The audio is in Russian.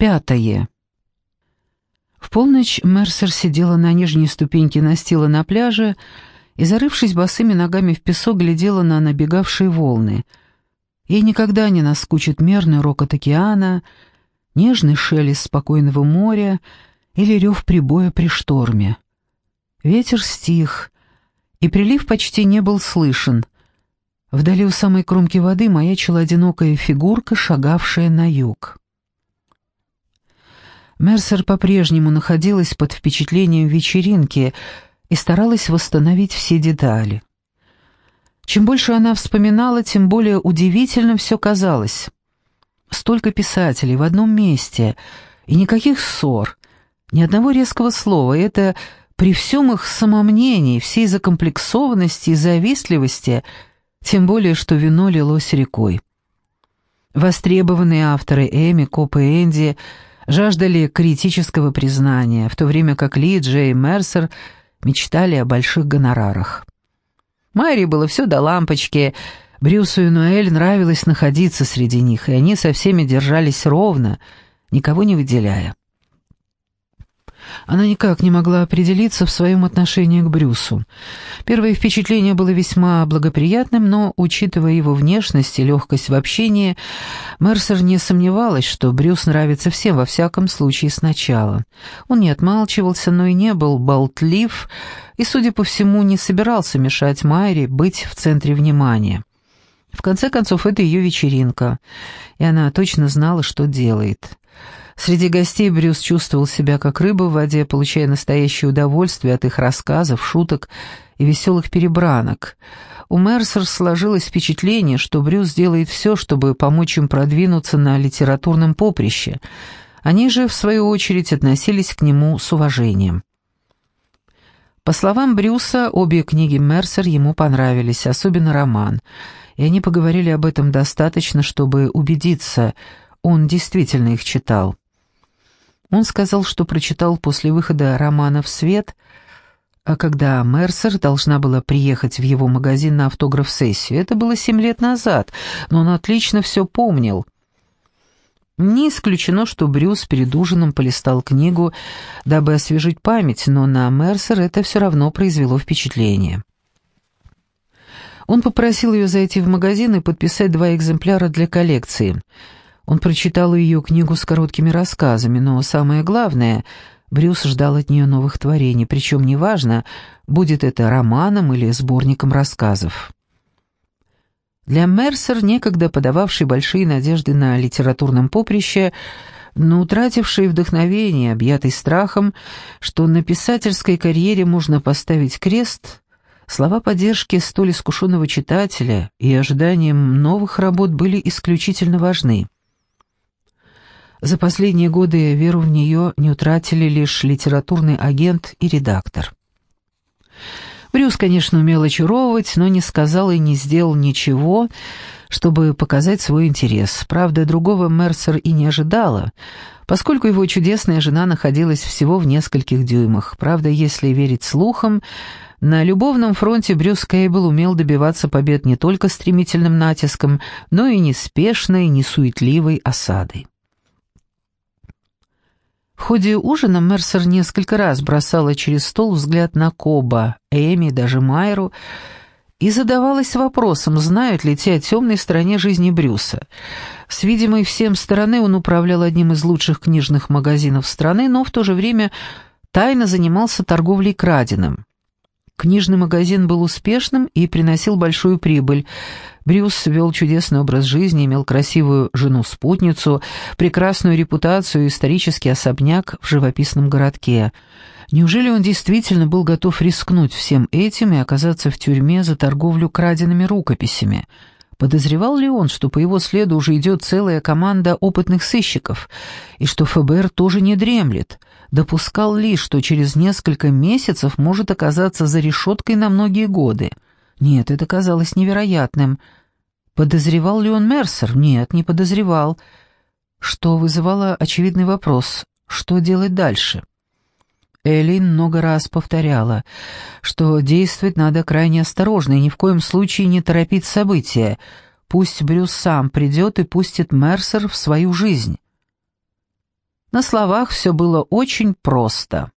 Пятое. В полночь Мерсер сидела на нижней ступеньке настила на пляже и, зарывшись босыми ногами в песок, глядела на набегавшие волны. Ей никогда не наскучит мерный рокот океана, нежный шелест спокойного моря или рев прибоя при шторме. Ветер стих, и прилив почти не был слышен. Вдали у самой кромки воды маячила одинокая фигурка, шагавшая на юг. Мерсер по-прежнему находилась под впечатлением вечеринки и старалась восстановить все детали. Чем больше она вспоминала, тем более удивительным все казалось. Столько писателей в одном месте, и никаких ссор, ни одного резкого слова, это при всем их самомнении, всей закомплексованности и завистливости, тем более, что вино лилось рекой. Востребованные авторы Эми, Коп и Энди — жаждали критического признания, в то время как Ли, Джей и Мерсер мечтали о больших гонорарах. Майри было все до лампочки, Брюсу и Ноэль нравилось находиться среди них, и они со всеми держались ровно, никого не выделяя. Она никак не могла определиться в своем отношении к Брюсу. Первое впечатление было весьма благоприятным, но, учитывая его внешность и легкость в общении, Мерсер не сомневалась, что Брюс нравится всем, во всяком случае, сначала. Он не отмалчивался, но и не был болтлив, и, судя по всему, не собирался мешать Майре быть в центре внимания. В конце концов, это ее вечеринка, и она точно знала, что делает. Среди гостей Брюс чувствовал себя как рыба в воде, получая настоящее удовольствие от их рассказов, шуток и веселых перебранок. У Мерсер сложилось впечатление, что Брюс делает все, чтобы помочь им продвинуться на литературном поприще. Они же, в свою очередь, относились к нему с уважением. По словам Брюса, обе книги Мерсер ему понравились, особенно роман, и они поговорили об этом достаточно, чтобы убедиться, он действительно их читал. Он сказал, что прочитал после выхода романа в свет, а когда Мерсер должна была приехать в его магазин на автограф-сессию. Это было семь лет назад, но он отлично все помнил. Не исключено, что Брюс перед ужином полистал книгу, дабы освежить память, но на Мерсер это все равно произвело впечатление. Он попросил ее зайти в магазин и подписать два экземпляра для коллекции — он прочитал ее книгу с короткими рассказами, но самое главное, Брюс ждал от нее новых творений, причем неважно, будет это романом или сборником рассказов. Для Мерсер, некогда подававший большие надежды на литературном поприще, но утративший вдохновение, объятый страхом, что на писательской карьере можно поставить крест, слова поддержки столь искушенного читателя и ожиданием новых работ были исключительно важны. За последние годы веру в нее не утратили лишь литературный агент и редактор. Брюс, конечно, умел очаровывать, но не сказал и не сделал ничего, чтобы показать свой интерес. Правда, другого Мерсер и не ожидала, поскольку его чудесная жена находилась всего в нескольких дюймах. Правда, если верить слухам, на любовном фронте Брюс Кейбл умел добиваться побед не только стремительным натиском, но и неспешной, несуетливой осадой. В ходе ужина Мерсер несколько раз бросала через стол взгляд на Коба, Эми, даже Майру, и задавалась вопросом, знают ли те о темной стороне жизни Брюса. С видимой всем стороны он управлял одним из лучших книжных магазинов страны, но в то же время тайно занимался торговлей краденым. Книжный магазин был успешным и приносил большую прибыль. Брюс вел чудесный образ жизни, имел красивую жену-спутницу, прекрасную репутацию и исторический особняк в живописном городке. Неужели он действительно был готов рискнуть всем этим и оказаться в тюрьме за торговлю краденными рукописями? Подозревал ли он, что по его следу уже идет целая команда опытных сыщиков, и что ФБР тоже не дремлет? Допускал ли, что через несколько месяцев может оказаться за решеткой на многие годы? Нет, это казалось невероятным. Подозревал ли он Мерсер? Нет, не подозревал. Что вызывало очевидный вопрос, что делать дальше? Эллин много раз повторяла, что действовать надо крайне осторожно и ни в коем случае не торопить события. Пусть Брюс сам придет и пустит Мерсер в свою жизнь. На словах все было очень просто.